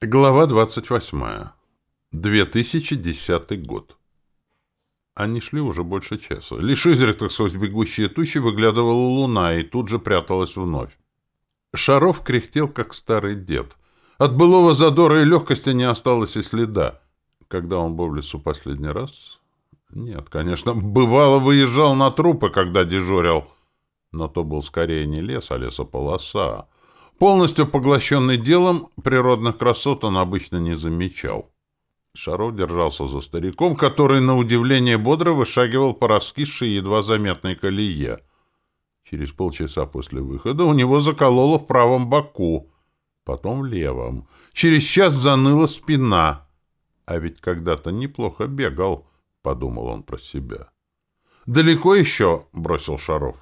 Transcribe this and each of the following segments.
Глава 28. 2010 год. Они шли уже больше часа. Лишь изредка сквозь бегущие тучи выглядывала луна и тут же пряталась вновь. Шаров кряхтел, как старый дед. От былого задора и легкости не осталось и следа. Когда он был в лесу последний раз? Нет, конечно, бывало выезжал на трупы, когда дежурил. Но то был скорее не лес, а лесополоса. Полностью поглощенный делом, природных красот он обычно не замечал. Шаров держался за стариком, который, на удивление, бодро вышагивал по раскисшей, едва заметной колее. Через полчаса после выхода у него закололо в правом боку, потом в левом. Через час заныла спина. А ведь когда-то неплохо бегал, — подумал он про себя. «Далеко еще?» — бросил Шаров.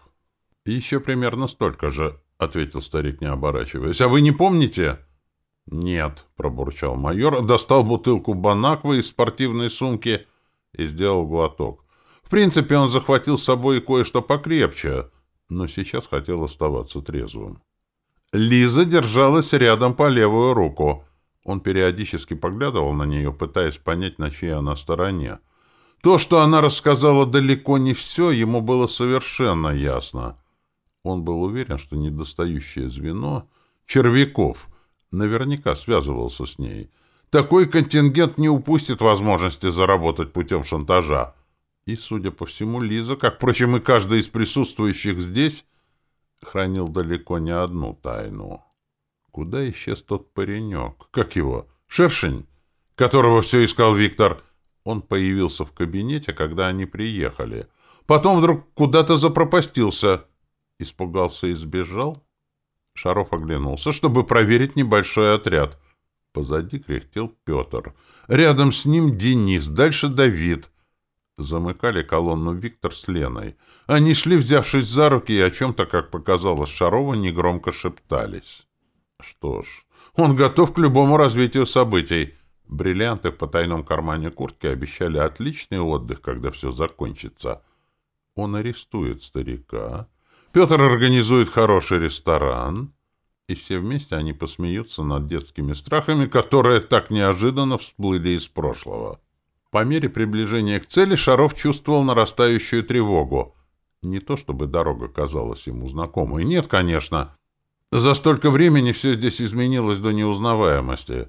«Еще примерно столько же», — ответил старик, не оборачиваясь. — А вы не помните? — Нет, — пробурчал майор, достал бутылку банаквы из спортивной сумки и сделал глоток. В принципе, он захватил с собой кое-что покрепче, но сейчас хотел оставаться трезвым. Лиза держалась рядом по левую руку. Он периодически поглядывал на нее, пытаясь понять, на чьей она стороне. То, что она рассказала далеко не все, ему было совершенно ясно — он был уверен, что недостающее звено — Червяков — наверняка связывался с ней. Такой контингент не упустит возможности заработать путем шантажа. И, судя по всему, Лиза, как, впрочем, и каждый из присутствующих здесь, хранил далеко не одну тайну. Куда исчез тот паренек? Как его? Шершень? Которого все искал Виктор. Он появился в кабинете, когда они приехали. Потом вдруг куда-то запропастился — Испугался и сбежал? Шаров оглянулся, чтобы проверить небольшой отряд. Позади кряхтел Петр. Рядом с ним Денис, дальше Давид. Замыкали колонну Виктор с Леной. Они шли, взявшись за руки, и о чем-то, как показалось Шарова, негромко шептались. Что ж, он готов к любому развитию событий. Бриллианты в потайном кармане куртки обещали отличный отдых, когда все закончится. Он арестует старика, Петр организует хороший ресторан, и все вместе они посмеются над детскими страхами, которые так неожиданно всплыли из прошлого. По мере приближения к цели Шаров чувствовал нарастающую тревогу. Не то чтобы дорога казалась ему знакомой. Нет, конечно. За столько времени все здесь изменилось до неузнаваемости.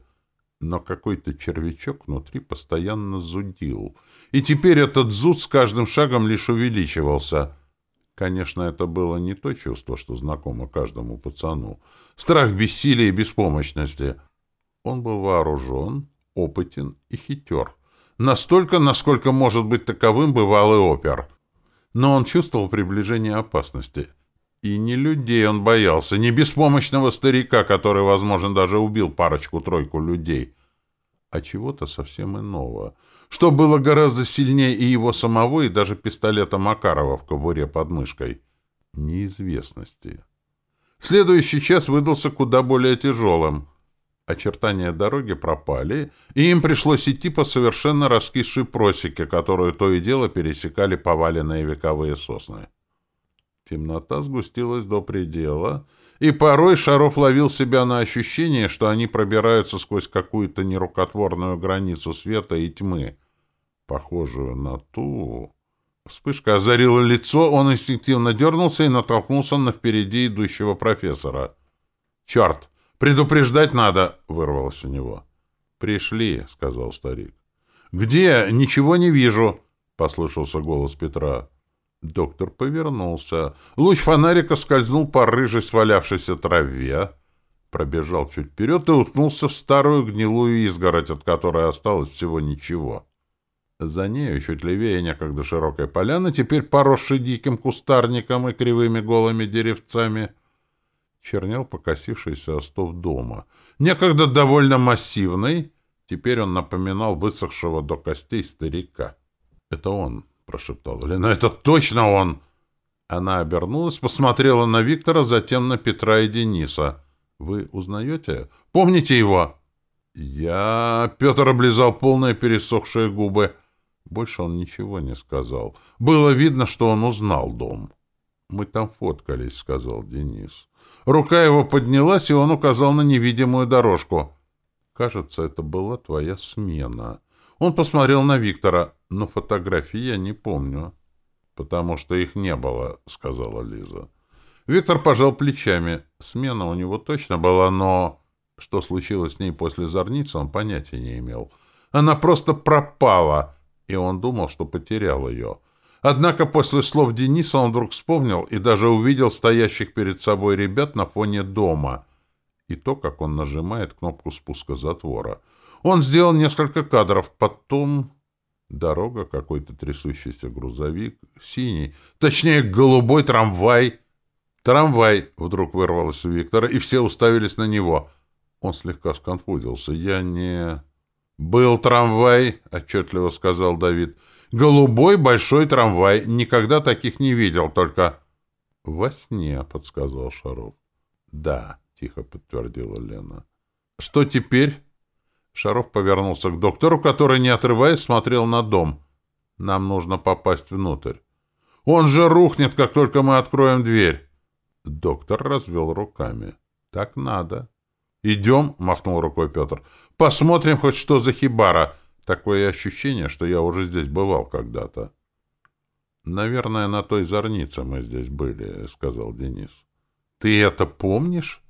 Но какой-то червячок внутри постоянно зудил. И теперь этот зуд с каждым шагом лишь увеличивался — Конечно, это было не то чувство, что знакомо каждому пацану. Страх бессилия и беспомощности. Он был вооружен, опытен и хитер. Настолько, насколько может быть таковым бывалый опер. Но он чувствовал приближение опасности. И не людей он боялся, не беспомощного старика, который, возможно, даже убил парочку-тройку людей, а чего-то совсем иного — что было гораздо сильнее и его самого, и даже пистолета Макарова в кобуре под мышкой. Неизвестности. Следующий час выдался куда более тяжелым. Очертания дороги пропали, и им пришлось идти по совершенно раскисшей просеке, которую то и дело пересекали поваленные вековые сосны. Темнота сгустилась до предела, и порой Шаров ловил себя на ощущение, что они пробираются сквозь какую-то нерукотворную границу света и тьмы, похожую на ту... Вспышка озарила лицо, он инстинктивно дернулся и натолкнулся на впереди идущего профессора. «Черт! Предупреждать надо!» — вырвалось у него. «Пришли», — сказал старик. «Где? Ничего не вижу», — послышался голос Петра. Доктор повернулся. Луч фонарика скользнул по рыжей свалявшейся траве, пробежал чуть вперед и уткнулся в старую гнилую изгородь, от которой осталось всего ничего. За нею, чуть левее некогда широкой поляны, теперь поросший диким кустарником и кривыми голыми деревцами, чернел покосившийся остов дома. Некогда довольно массивный, теперь он напоминал высохшего до костей старика. Это он, прошептала Лена. «Это точно он!» Она обернулась, посмотрела на Виктора, затем на Петра и Дениса. «Вы узнаете? Помните его?» «Я...» — Петр облизал полные пересохшие губы. Больше он ничего не сказал. Было видно, что он узнал дом. «Мы там фоткались», — сказал Денис. Рука его поднялась, и он указал на невидимую дорожку. Кажется, это была твоя смена. Он посмотрел на Виктора, но фотографии я не помню. «Потому что их не было», — сказала Лиза. Виктор пожал плечами. Смена у него точно была, но... Что случилось с ней после зорницы, он понятия не имел. Она просто пропала, и он думал, что потерял ее. Однако после слов Дениса он вдруг вспомнил и даже увидел стоящих перед собой ребят на фоне дома. И то, как он нажимает кнопку спуска затвора. Он сделал несколько кадров, потом... Дорога, какой-то трясущийся грузовик, синий, точнее, голубой трамвай. Трамвай вдруг вырвалось у Виктора, и все уставились на него. Он слегка сконфузился. «Я не...» «Был трамвай», — отчетливо сказал Давид. «Голубой большой трамвай. Никогда таких не видел, только...» «Во сне», — подсказал Шаров. «Да», — тихо подтвердила Лена. «Что теперь?» Шаров повернулся к доктору, который, не отрываясь, смотрел на дом. «Нам нужно попасть внутрь». «Он же рухнет, как только мы откроем дверь!» Доктор развел руками. «Так надо». «Идем», — махнул рукой Петр. «Посмотрим хоть что за хибара. Такое ощущение, что я уже здесь бывал когда-то». «Наверное, на той зорнице мы здесь были», — сказал Денис. «Ты это помнишь?»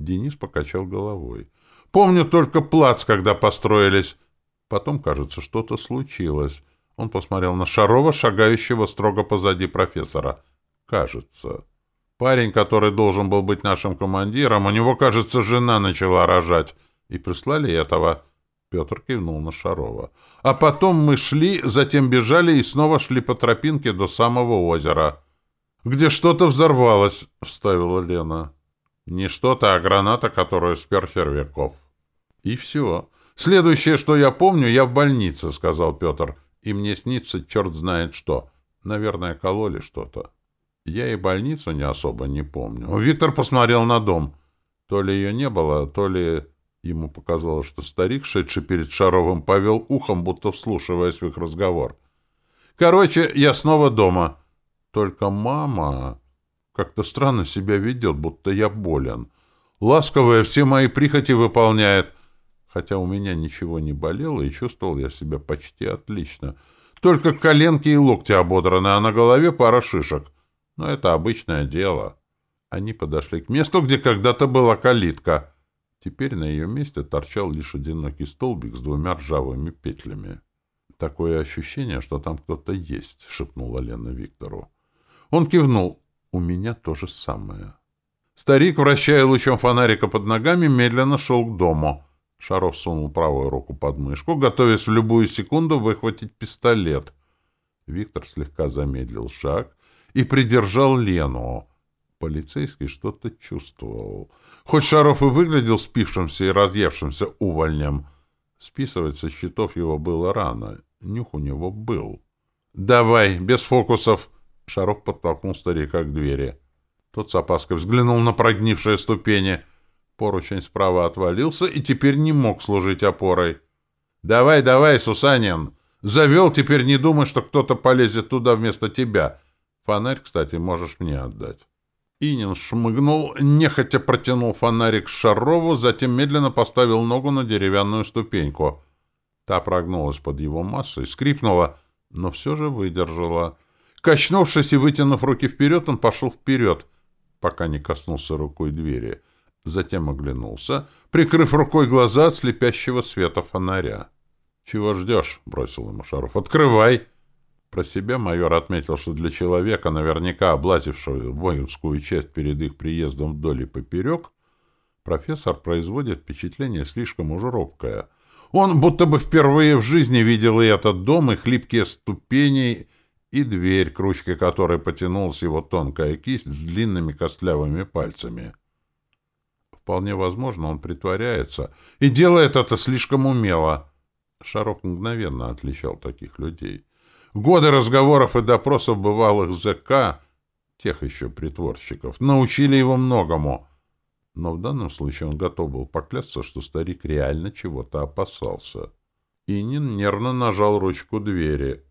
Денис покачал головой. «Помню только плац, когда построились. Потом, кажется, что-то случилось». Он посмотрел на Шарова, шагающего строго позади профессора. «Кажется». Парень, который должен был быть нашим командиром, у него, кажется, жена начала рожать. И прислали этого. Петр кивнул на Шарова. А потом мы шли, затем бежали и снова шли по тропинке до самого озера. Где что-то взорвалось, вставила Лена. Не что-то, а граната, которую спер Червяков. И все. Следующее, что я помню, я в больнице, сказал Петр. И мне снится черт знает что. Наверное, кололи что-то. Я и больницу не особо не помню. Виктор посмотрел на дом. То ли ее не было, то ли ему показалось, что старик, шедший перед Шаровым, повел ухом, будто вслушиваясь в их разговор. Короче, я снова дома. Только мама как-то странно себя ведет, будто я болен. Ласковая все мои прихоти выполняет. Хотя у меня ничего не болело, и чувствовал я себя почти отлично. Только коленки и локти ободраны, а на голове пара шишек. Но это обычное дело. Они подошли к месту, где когда-то была калитка. Теперь на ее месте торчал лишь одинокий столбик с двумя ржавыми петлями. «Такое ощущение, что там кто-то есть», — шепнула Лена Виктору. Он кивнул. «У меня то же самое». Старик, вращая лучом фонарика под ногами, медленно шел к дому. Шаров сунул правую руку под мышку, готовясь в любую секунду выхватить пистолет. Виктор слегка замедлил шаг и придержал Лену. Полицейский что-то чувствовал. Хоть Шаров и выглядел спившимся и разъевшимся увольнем, списывать со счетов его было рано. Нюх у него был. «Давай, без фокусов!» Шаров подтолкнул старика к двери. Тот с опаской взглянул на прогнившие ступени. Поручень справа отвалился и теперь не мог служить опорой. «Давай, давай, Сусанин! Завел, теперь не думай, что кто-то полезет туда вместо тебя. Фонарь, кстати, можешь мне отдать. Инин шмыгнул, нехотя протянул фонарик Шарову, затем медленно поставил ногу на деревянную ступеньку. Та прогнулась под его массой, скрипнула, но все же выдержала. Качнувшись и вытянув руки вперед, он пошел вперед, пока не коснулся рукой двери. Затем оглянулся, прикрыв рукой глаза от слепящего света фонаря. — Чего ждешь? — бросил ему Шаров. — Открывай! — про себя майор отметил, что для человека, наверняка облазившего воинскую часть перед их приездом вдоль и поперек, профессор производит впечатление слишком уж робкое. Он будто бы впервые в жизни видел и этот дом, и хлипкие ступени, и дверь, к ручке которой потянулась его тонкая кисть с длинными костлявыми пальцами. Вполне возможно, он притворяется, и делает это слишком умело. Шаров мгновенно отличал таких людей — Годы разговоров и допросов бывалых ЗК, тех еще притворщиков, научили его многому. Но в данном случае он готов был поклясться, что старик реально чего-то опасался. Инин нервно нажал ручку двери.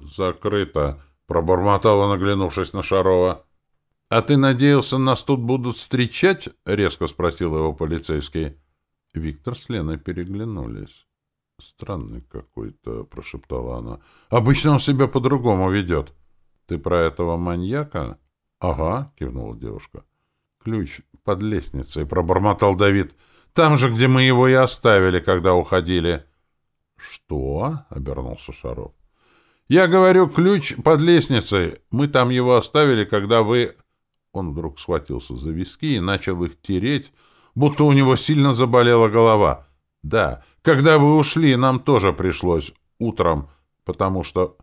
«Закрыто!» — пробормотала, наглянувшись на Шарова. «А ты надеялся, нас тут будут встречать?» — резко спросил его полицейский. Виктор с Леной переглянулись. «Странный какой-то», — прошептала она. «Обычно он себя по-другому ведет». «Ты про этого маньяка?» «Ага», — кивнула девушка. «Ключ под лестницей», — пробормотал Давид. «Там же, где мы его и оставили, когда уходили». «Что?» — обернулся Шаров. «Я говорю, ключ под лестницей. Мы там его оставили, когда вы...» Он вдруг схватился за виски и начал их тереть, будто у него сильно заболела голова. «Да, когда вы ушли, нам тоже пришлось. Утром, потому что...»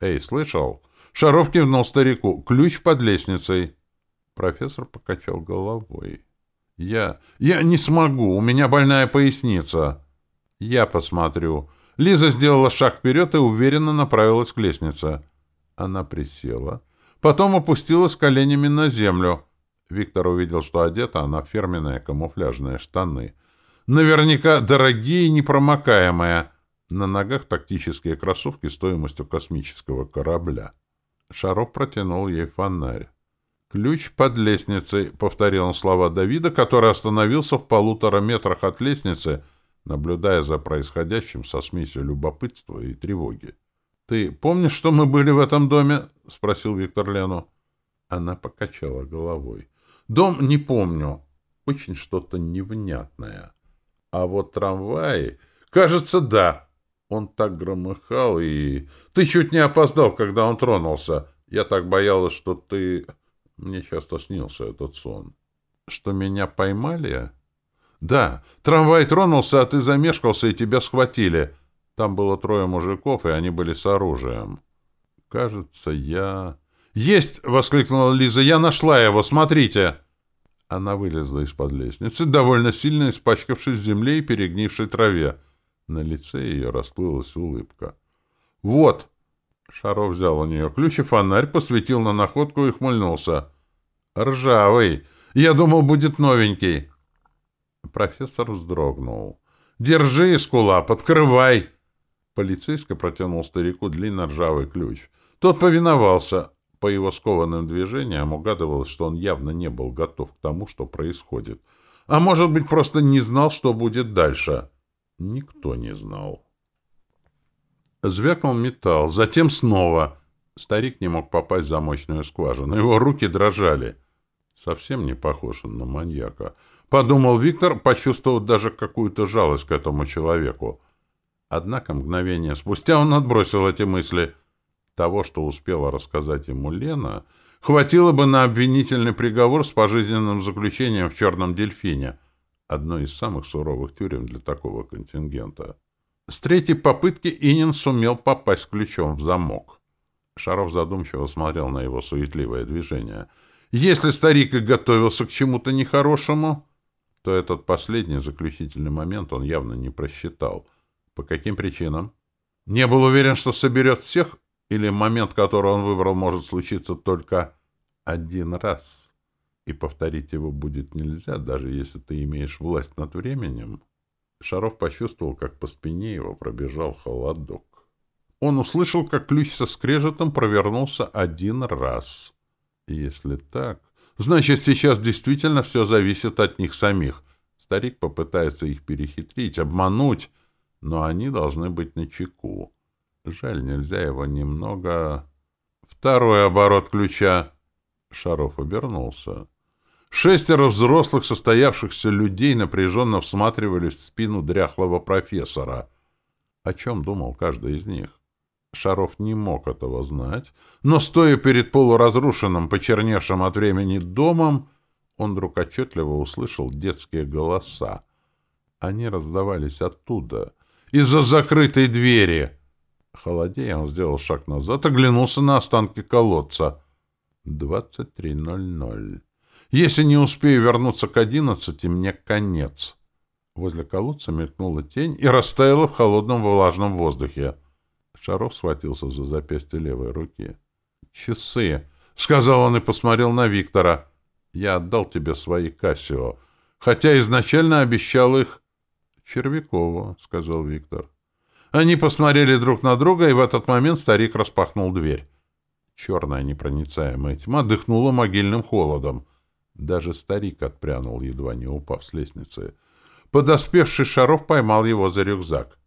«Эй, слышал?» Шаров кивнул старику. «Ключ под лестницей». Профессор покачал головой. «Я... я не смогу. У меня больная поясница». «Я посмотрю». Лиза сделала шаг вперед и уверенно направилась к лестнице. Она присела. Потом опустилась коленями на землю. Виктор увидел, что одета она в фирменные камуфляжные штаны. Наверняка дорогие и непромокаемые. На ногах тактические кроссовки стоимостью космического корабля. Шаров протянул ей фонарь. «Ключ под лестницей», — повторил он слова Давида, который остановился в полутора метрах от лестницы, наблюдая за происходящим со смесью любопытства и тревоги. «Ты помнишь, что мы были в этом доме?» — спросил Виктор Лену. Она покачала головой. «Дом не помню. Очень что-то невнятное. А вот трамваи... Кажется, да. Он так громыхал, и... Ты чуть не опоздал, когда он тронулся. Я так боялась, что ты... Мне часто снился этот сон. Что меня поймали? Да, трамвай тронулся, а ты замешкался, и тебя схватили. Там было трое мужиков, и они были с оружием. Кажется, я... «Есть!» — воскликнула Лиза. «Я нашла его! Смотрите!» Она вылезла из-под лестницы, довольно сильно испачкавшись в земле и перегнившей траве. На лице ее расплылась улыбка. «Вот!» Шаров взял у нее ключ и фонарь, посветил на находку и хмыльнулся. «Ржавый! Я думал, будет новенький!» Профессор вздрогнул. «Держи, скула, подкрывай!» Полицейский протянул старику длинный ржавый ключ. Тот повиновался. По его скованным движениям угадывалось, что он явно не был готов к тому, что происходит. А может быть, просто не знал, что будет дальше. Никто не знал. Звякнул металл, затем снова. Старик не мог попасть в замочную скважину. Его руки дрожали. Совсем не похож он на маньяка. Подумал Виктор, почувствовав даже какую-то жалость к этому человеку. Однако мгновение спустя он отбросил эти мысли. Того, что успела рассказать ему Лена, хватило бы на обвинительный приговор с пожизненным заключением в «Черном дельфине», одной из самых суровых тюрем для такого контингента. С третьей попытки Инин сумел попасть ключом в замок. Шаров задумчиво смотрел на его суетливое движение. Если старик и готовился к чему-то нехорошему, то этот последний заключительный момент он явно не просчитал. По каким причинам? Не был уверен, что соберет всех, или момент, который он выбрал, может случиться только один раз, и повторить его будет нельзя, даже если ты имеешь власть над временем? Шаров почувствовал, как по спине его пробежал холодок. Он услышал, как ключ со скрежетом провернулся один раз. Если так, значит, сейчас действительно все зависит от них самих. Старик попытается их перехитрить, обмануть, но они должны быть на чеку. Жаль, нельзя его немного... Второй оборот ключа. Шаров обернулся. Шестеро взрослых состоявшихся людей напряженно всматривались в спину дряхлого профессора. О чем думал каждый из них? Шаров не мог этого знать, но, стоя перед полуразрушенным, почерневшим от времени домом, он вдруг отчетливо услышал детские голоса. Они раздавались оттуда, из-за закрытой двери. Холодея, он сделал шаг назад, оглянулся на останки колодца. Двадцать три ноль ноль. Если не успею вернуться к одиннадцати, мне конец. Возле колодца мелькнула тень и растаяла в холодном влажном воздухе. Шаров схватился за запястье левой руки. «Часы!» — сказал он и посмотрел на Виктора. «Я отдал тебе свои Кассио, хотя изначально обещал их...» «Червякову», — сказал Виктор. Они посмотрели друг на друга, и в этот момент старик распахнул дверь. Черная непроницаемая тьма дыхнула могильным холодом. Даже старик отпрянул, едва не упав с лестницы. Подоспевший Шаров поймал его за рюкзак.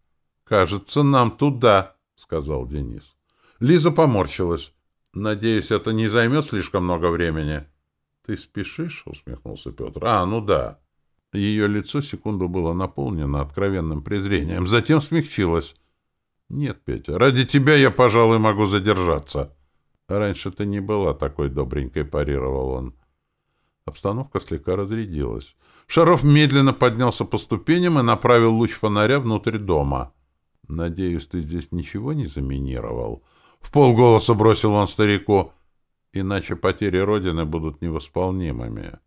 «Кажется, нам туда», — сказал Денис. Лиза поморщилась. «Надеюсь, это не займет слишком много времени». «Ты спешишь?» — усмехнулся Петр. «А, ну да». Ее лицо секунду было наполнено откровенным презрением, затем смягчилось. «Нет, Петя, ради тебя я, пожалуй, могу задержаться». «Раньше ты не была такой добренькой», — парировал он. Обстановка слегка разрядилась. Шаров медленно поднялся по ступеням и направил луч фонаря внутрь дома. «Надеюсь, ты здесь ничего не заминировал?» В полголоса бросил он старику. «Иначе потери Родины будут невосполнимыми».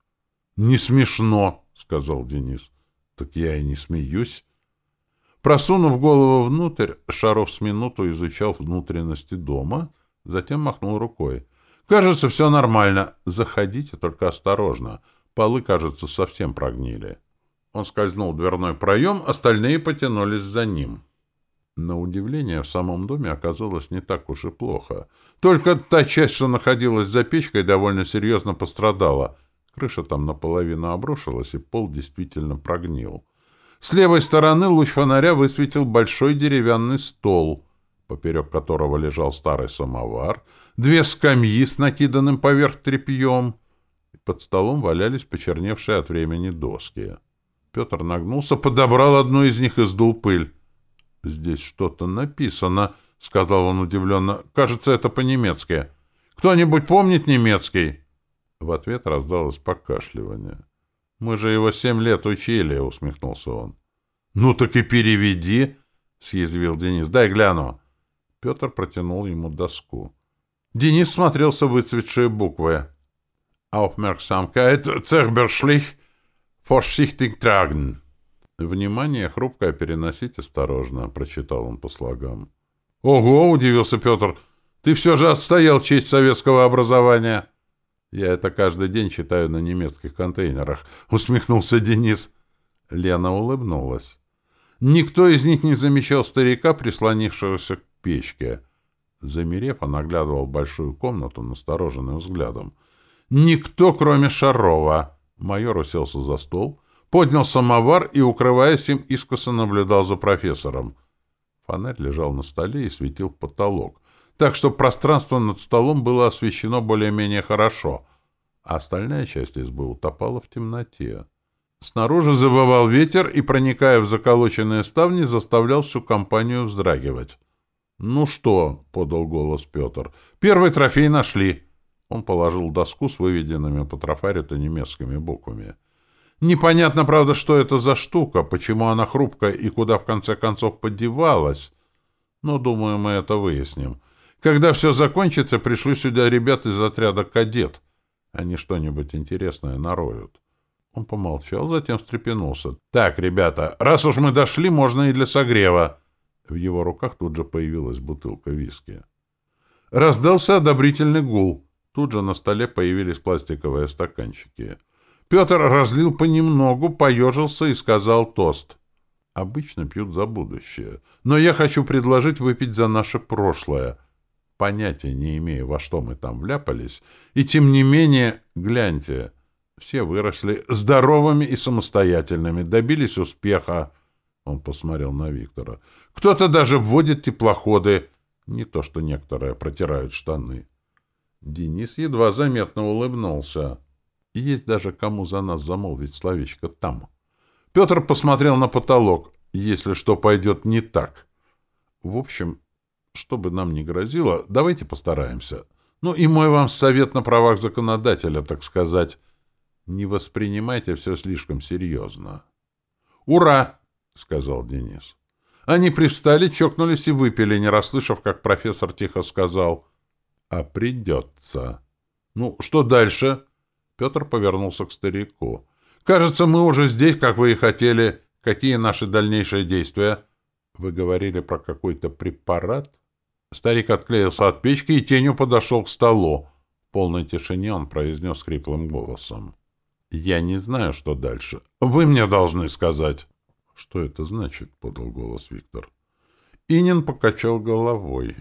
«Не смешно», — сказал Денис. «Так я и не смеюсь». Просунув голову внутрь, Шаров с минуту изучал внутренности дома, затем махнул рукой. «Кажется, все нормально. Заходите, только осторожно. Полы, кажется, совсем прогнили». Он скользнул в дверной проем, остальные потянулись за ним. На удивление, в самом доме оказалось не так уж и плохо. Только та часть, что находилась за печкой, довольно серьезно пострадала. Крыша там наполовину обрушилась, и пол действительно прогнил. С левой стороны луч фонаря высветил большой деревянный стол, поперек которого лежал старый самовар, две скамьи с накиданным поверх тряпьем. Под столом валялись почерневшие от времени доски. Петр нагнулся, подобрал одну из них и сдул пыль. — Здесь что-то написано, — сказал он удивленно. — Кажется, это по-немецки. — Кто-нибудь помнит немецкий? В ответ раздалось покашливание. — Мы же его семь лет учили, — усмехнулся он. — Ну так и переведи, — съязвил Денис. — Дай гляну. Петр протянул ему доску. Денис смотрелся в выцветшие буквы. «Aufmerksamkeit, Zerberschlich, vorsichtig tragen». «Внимание, хрупкое переносить осторожно», — прочитал он по слогам. «Ого!» — удивился Петр. «Ты все же отстоял честь советского образования!» «Я это каждый день читаю на немецких контейнерах», — усмехнулся Денис. Лена улыбнулась. Никто из них не замечал старика, прислонившегося к печке. Замерев, он оглядывал большую комнату настороженным взглядом. Никто, кроме Шарова. Майор уселся за стол, поднял самовар и, укрываясь им, искоса наблюдал за профессором. Фонарь лежал на столе и светил в потолок, так что пространство над столом было освещено более-менее хорошо, а остальная часть избы утопала в темноте. Снаружи завывал ветер и, проникая в заколоченные ставни, заставлял всю компанию вздрагивать. «Ну что?» — подал голос Петр. «Первый трофей нашли!» Он положил доску с выведенными по трафарету немецкими буквами. «Непонятно, правда, что это за штука, почему она хрупкая и куда в конце концов подевалась. Но, думаю, мы это выясним. Когда все закончится, пришлю сюда ребят из отряда «Кадет». Они что-нибудь интересное нароют». Он помолчал, затем встрепенулся. «Так, ребята, раз уж мы дошли, можно и для согрева». В его руках тут же появилась бутылка виски. Раздался одобрительный гул. Тут же на столе появились пластиковые стаканчики. Петр разлил понемногу, поежился и сказал тост. Обычно пьют за будущее. Но я хочу предложить выпить за наше прошлое. Понятия не имея, во что мы там вляпались. И тем не менее, гляньте, все выросли здоровыми и самостоятельными, добились успеха. Он посмотрел на Виктора. Кто-то даже вводит теплоходы. Не то, что некоторые протирают штаны. Денис едва заметно улыбнулся. Есть даже кому за нас замолвить словечко там. Петр посмотрел на потолок. Если что пойдет не так. В общем, что бы нам ни грозило, давайте постараемся. Ну и мой вам совет на правах законодателя, так сказать. Не воспринимайте все слишком серьезно. «Ура!» — сказал Денис. Они привстали, чокнулись и выпили, не расслышав, как профессор тихо сказал. — А придется. — Ну, что дальше? Петр повернулся к старику. — Кажется, мы уже здесь, как вы и хотели. Какие наши дальнейшие действия? Вы говорили про какой-то препарат? Старик отклеился от печки и тенью подошел к столу. В полной тишине он произнес хриплым голосом. — Я не знаю, что дальше. Вы мне должны сказать. «Что это значит?» — подал голос Виктор. Инин покачал головой.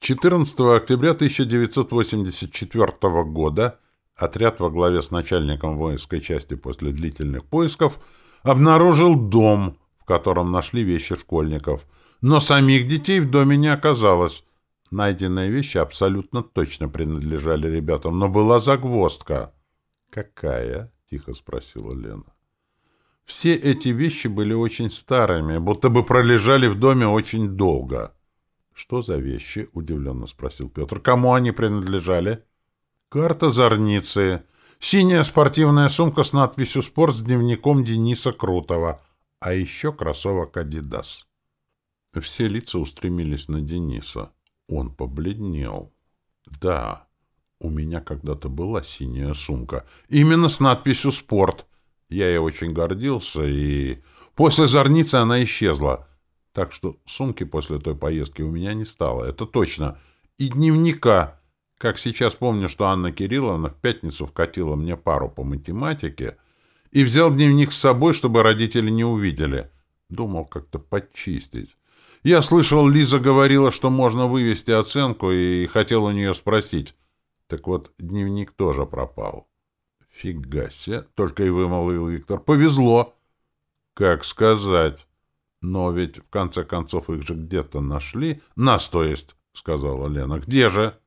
14 октября 1984 года отряд во главе с начальником воинской части после длительных поисков Обнаружил дом, котором нашли вещи школьников. Но самих детей в доме не оказалось. Найденные вещи абсолютно точно принадлежали ребятам, но была загвоздка. «Какая?» — тихо спросила Лена. Все эти вещи были очень старыми, будто бы пролежали в доме очень долго. «Что за вещи?» — удивленно спросил Петр. «Кому они принадлежали?» «Карта Зорницы. Синяя спортивная сумка с надписью «Спорт» с дневником Дениса Крутого. А еще кроссовок «Адидас». Все лица устремились на Дениса. Он побледнел. «Да, у меня когда-то была синяя сумка. Именно с надписью «Спорт». Я ей очень гордился, и... После зорницы она исчезла. Так что сумки после той поездки у меня не стало, это точно. И дневника. Как сейчас помню, что Анна Кирилловна в пятницу вкатила мне пару по математике и взял дневник с собой, чтобы родители не увидели. Думал как-то подчистить. Я слышал, Лиза говорила, что можно вывести оценку, и хотел у нее спросить. Так вот, дневник тоже пропал. Фига себе, только и вымолвил Виктор. Повезло. Как сказать? Но ведь, в конце концов, их же где-то нашли. Нас, то есть, сказала Лена. Где же?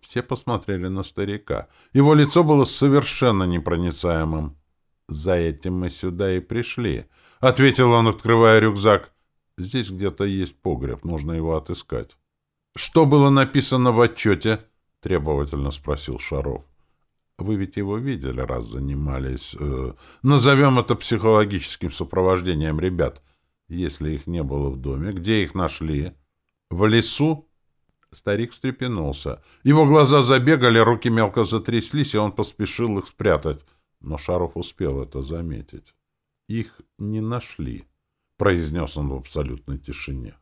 Все посмотрели на старика. Его лицо было совершенно непроницаемым. «За этим мы сюда и пришли», — ответил он, открывая рюкзак. Здесь где-то есть погреб, нужно его отыскать. — Что было написано в отчете? — требовательно спросил Шаров. — Вы ведь его видели, раз занимались... Э, назовем это психологическим сопровождением ребят. Если их не было в доме, где их нашли? В лесу? Старик встрепенулся. Его глаза забегали, руки мелко затряслись, и он поспешил их спрятать. Но Шаров успел это заметить. Их не нашли. — произнес он в абсолютной тишине.